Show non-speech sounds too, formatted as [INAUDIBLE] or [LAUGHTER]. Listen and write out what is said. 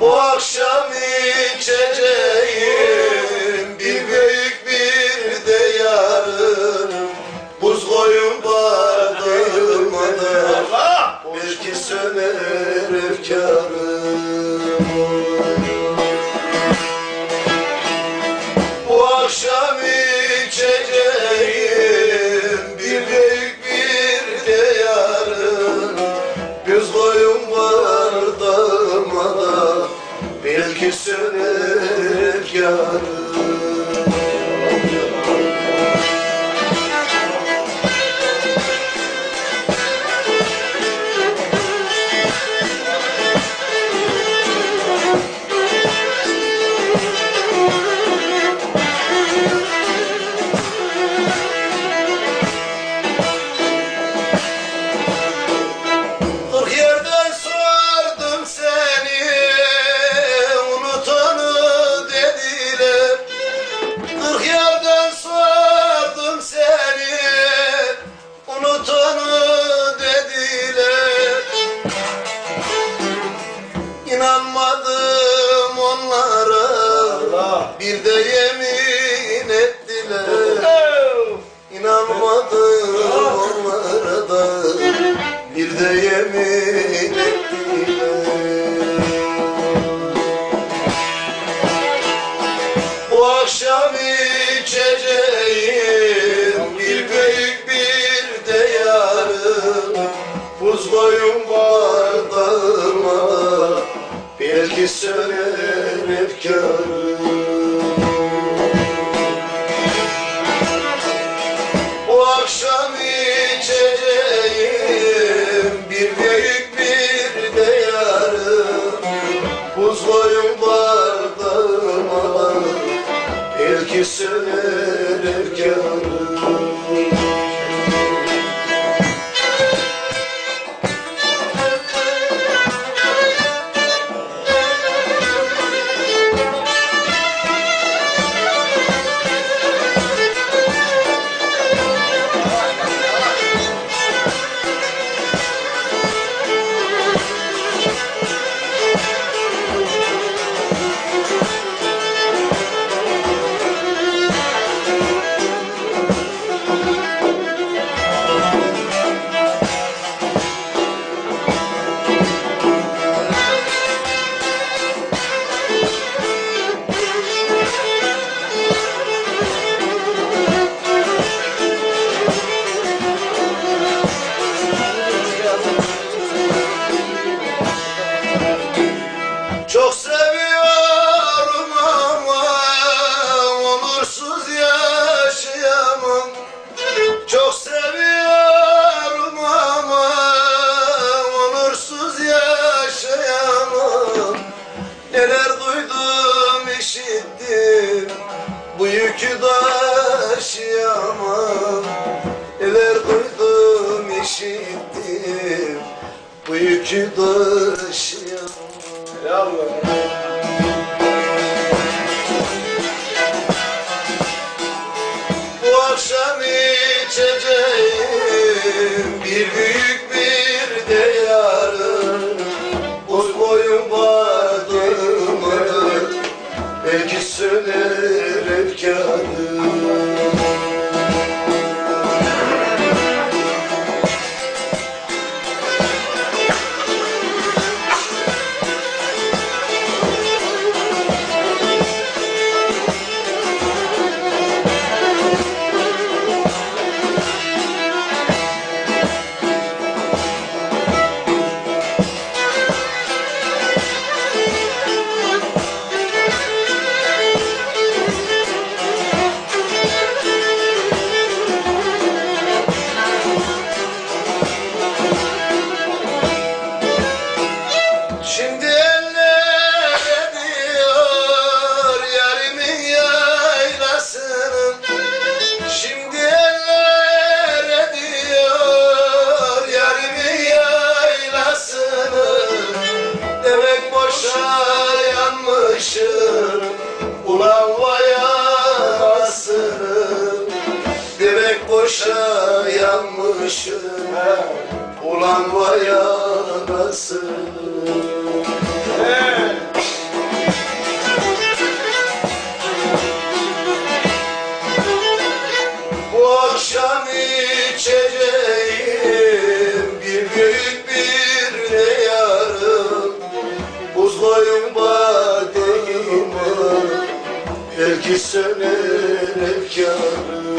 Bu akşam içeceğim bir büyük bir de Buz koyun [LAUGHS] bardağıma da belki söner efkarım Onlara bir de yemin ettiler. İnanmadım onlara da bir de yemin ettiler. Bu akşam içeceğim bir büyük bir de yarın Buz koyun bardağıma. da belki söner efkarım akşam içeceğim. Bir büyük bir de yarın Buz boyun bardağıma belki söner efkarım sarmışım Ulan vay anasını Bu akşam içeceğim bir büyük bir de yarım? Buz koyun badeyime belki söner efkarım